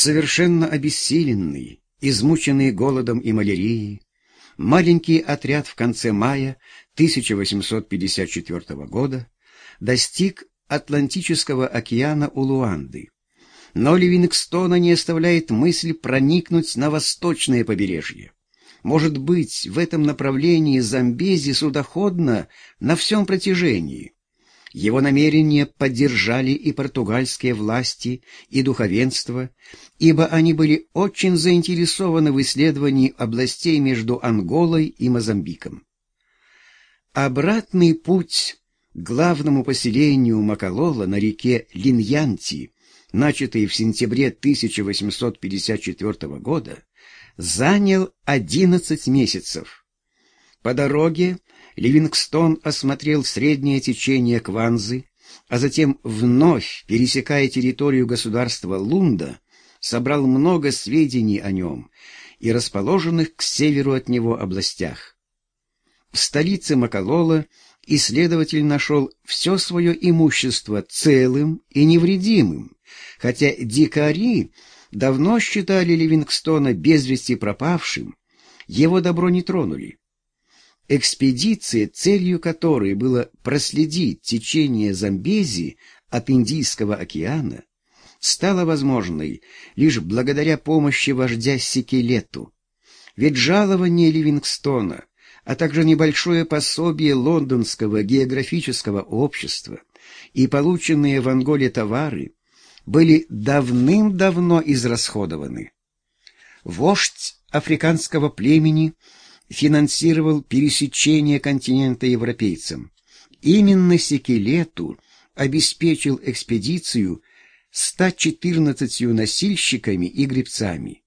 Совершенно обессиленный, измученный голодом и малярией, маленький отряд в конце мая 1854 года достиг Атлантического океана у Луанды. Но Ливингстона не оставляет мысль проникнуть на восточное побережье. Может быть, в этом направлении Замбези судоходно на всем протяжении. Его намерения поддержали и португальские власти, и духовенство, ибо они были очень заинтересованы в исследовании областей между Анголой и Мозамбиком. Обратный путь к главному поселению Макалола на реке Линьянти, начатый в сентябре 1854 года, занял 11 месяцев. По дороге Ливингстон осмотрел среднее течение Кванзы, а затем, вновь пересекая территорию государства Лунда, собрал много сведений о нем и расположенных к северу от него областях. В столице Макалола исследователь нашел все свое имущество целым и невредимым, хотя дикари давно считали Ливингстона без вести пропавшим, его добро не тронули. Экспедиция, целью которой было проследить течение Замбези от Индийского океана, стала возможной лишь благодаря помощи вождя Секелету. Ведь жалование Ливингстона, а также небольшое пособие Лондонского географического общества и полученные в Анголе товары были давным-давно израсходованы. Вождь африканского племени – финансировал пересечение континента европейцам. Именно Секелету обеспечил экспедицию 114 носильщиками и гребцами,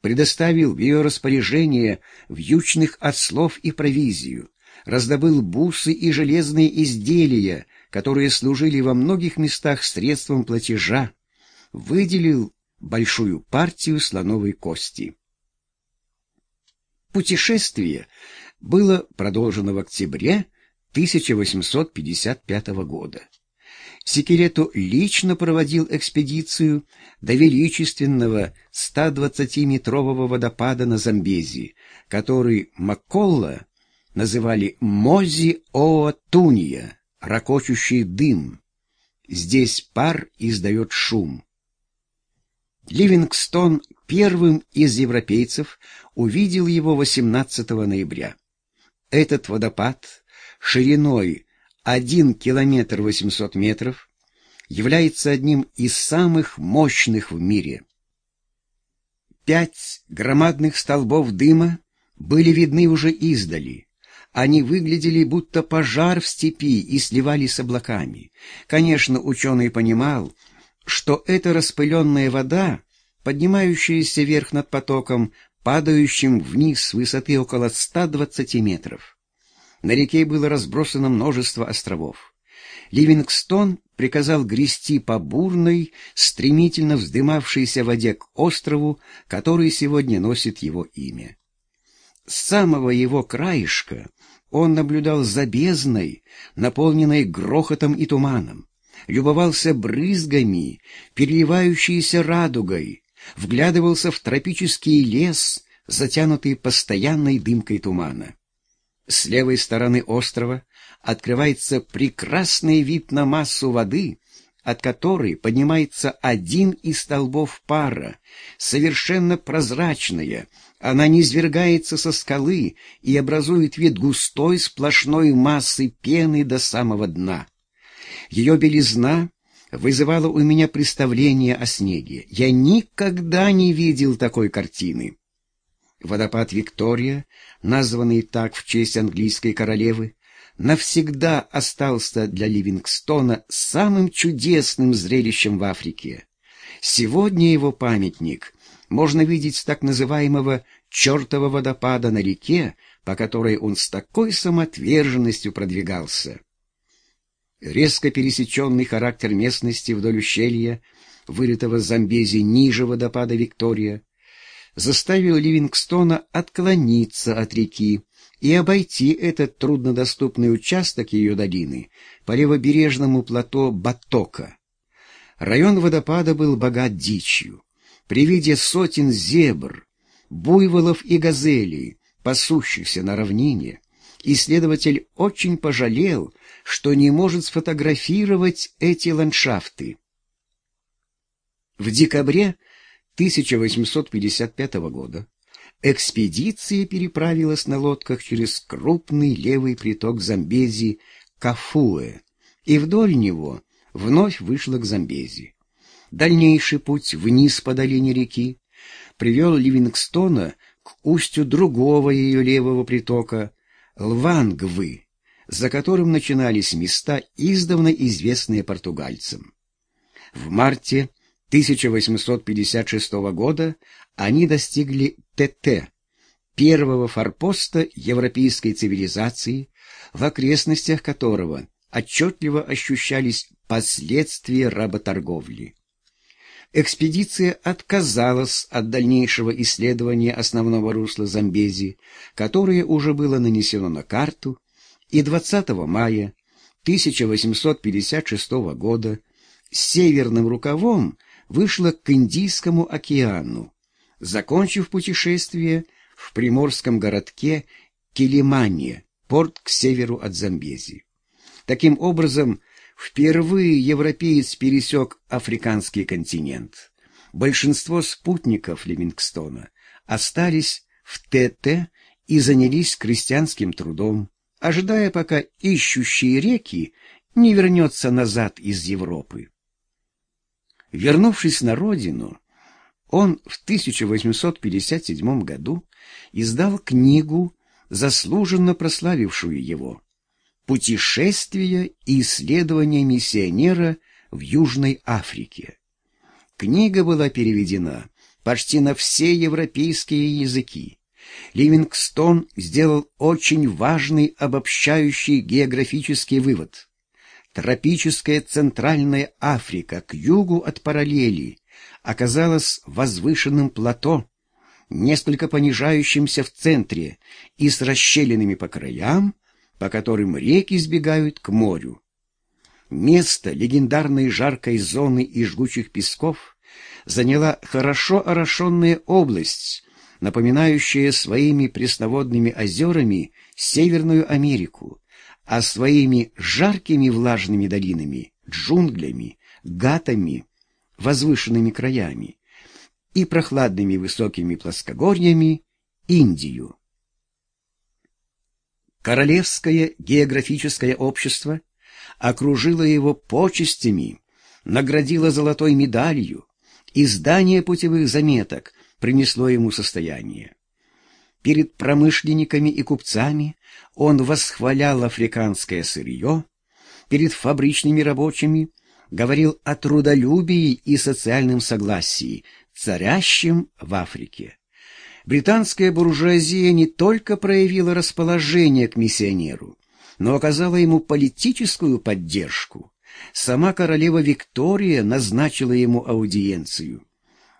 предоставил в ее распоряжение вьючных ослов и провизию, раздобыл бусы и железные изделия, которые служили во многих местах средством платежа, выделил большую партию слоновой кости. Путешествие было продолжено в октябре 1855 года. Секирету лично проводил экспедицию до величественного 120-метрового водопада на Замбези, который Макколла называли Мози-Оатуния, ракочущий дым. Здесь пар издает шум. Ливингстон первым из европейцев увидел его 18 ноября. Этот водопад шириной 1 километр 800 метров является одним из самых мощных в мире. Пять громадных столбов дыма были видны уже издали. Они выглядели будто пожар в степи и сливались с облаками. Конечно, ученый понимал, что эта распыленная вода, поднимающаяся вверх над потоком, падающим вниз с высоты около 120 метров. На реке было разбросано множество островов. Ливингстон приказал грести по бурной, стремительно вздымавшейся воде к острову, который сегодня носит его имя. С самого его краешка он наблюдал за бездной, наполненной грохотом и туманом, любовался брызгами, переливающейся радугой, вглядывался в тропический лес, затянутый постоянной дымкой тумана. С левой стороны острова открывается прекрасный вид на массу воды, от которой поднимается один из столбов пара, совершенно прозрачная, она низвергается со скалы и образует вид густой сплошной массы пены до самого дна. Ее белизна вызывало у меня представление о снеге. Я никогда не видел такой картины. Водопад Виктория, названный так в честь английской королевы, навсегда остался для Ливингстона самым чудесным зрелищем в Африке. Сегодня его памятник можно видеть с так называемого «чертова водопада» на реке, по которой он с такой самоотверженностью продвигался. Резко пересеченный характер местности вдоль ущелья, вырытого Замбези ниже водопада Виктория, заставил Ливингстона отклониться от реки и обойти этот труднодоступный участок ее долины по левобережному плато Батока. Район водопада был богат дичью. При виде сотен зебр, буйволов и газелей, пасущихся на равнине, исследователь очень пожалел, что не может сфотографировать эти ландшафты. В декабре 1855 года экспедиция переправилась на лодках через крупный левый приток Замбези Кафуэ и вдоль него вновь вышла к Замбези. Дальнейший путь вниз по долине реки привел Ливингстона к устью другого ее левого притока Лвангвы, за которым начинались места, издавна известные португальцам. В марте 1856 года они достигли ТТ, первого форпоста европейской цивилизации, в окрестностях которого отчетливо ощущались последствия работорговли. Экспедиция отказалась от дальнейшего исследования основного русла Замбези, которое уже было нанесено на карту, и 20 мая 1856 года с северным рукавом вышла к Индийскому океану, закончив путешествие в приморском городке Килимане, порт к северу от Замбези. Таким образом, впервые европеец пересек африканский континент. Большинство спутников Ливингстона остались в ТТ и занялись крестьянским трудом, ожидая, пока ищущие реки не вернется назад из Европы. Вернувшись на родину, он в 1857 году издал книгу, заслуженно прославившую его «Путешествия и исследования миссионера в Южной Африке». Книга была переведена почти на все европейские языки. Ливингстон сделал очень важный обобщающий географический вывод. Тропическая Центральная Африка к югу от параллели оказалась возвышенным плато, несколько понижающимся в центре и с расщелинами по краям, по которым реки сбегают к морю. Место легендарной жаркой зоны и жгучих песков заняла хорошо орошенная область, напоминающая своими пресноводными озерами Северную Америку, а своими жаркими влажными долинами, джунглями, гатами, возвышенными краями и прохладными высокими плоскогорьями Индию. Королевское географическое общество окружило его почестями, наградило золотой медалью, издание путевых заметок принесло ему состояние. Перед промышленниками и купцами он восхвалял африканское сырье, перед фабричными рабочими говорил о трудолюбии и социальном согласии, царящем в Африке. Британская буржуазия не только проявила расположение к миссионеру, но оказала ему политическую поддержку. Сама королева Виктория назначила ему аудиенцию.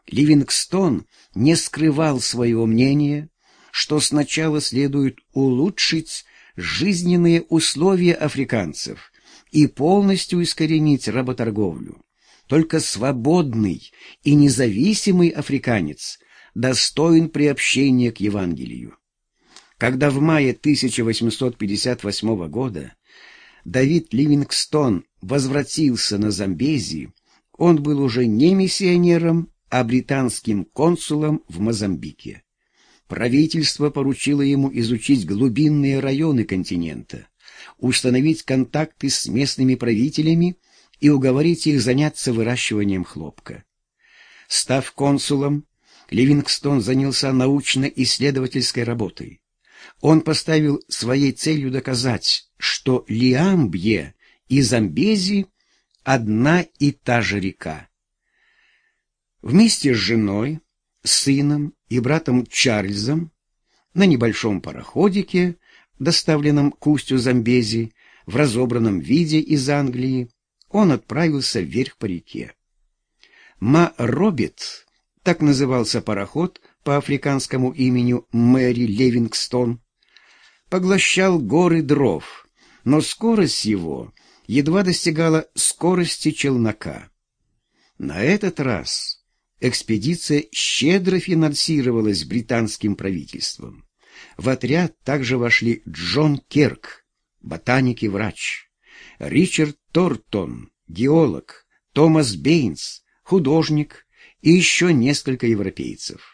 Ливингстон не скрывал своего мнения, что сначала следует улучшить жизненные условия африканцев и полностью искоренить работорговлю. Только свободный и независимый африканец достоин приобщения к Евангелию. Когда в мае 1858 года Давид Ливингстон возвратился на Замбези, он был уже не миссионером, а британским консулом в Мозамбике. Правительство поручило ему изучить глубинные районы континента, установить контакты с местными правителями и уговорить их заняться выращиванием хлопка. Став консулом, Ливингстон занялся научно-исследовательской работой. Он поставил своей целью доказать, что Лиамбье и Замбези — одна и та же река. Вместе с женой, сыном и братом Чарльзом на небольшом пароходике, доставленном к устью Замбези, в разобранном виде из Англии, он отправился вверх по реке. Ма-Робит, так назывался пароход по африканскому имени Мэри Левингстон, поглощал горы дров, но скорость его едва достигала скорости челнока. На этот раз экспедиция щедро финансировалась британским правительством. В отряд также вошли Джон Керк, ботаник и врач, Ричард Тортон, геолог, Томас Бейнс, художник и еще несколько европейцев.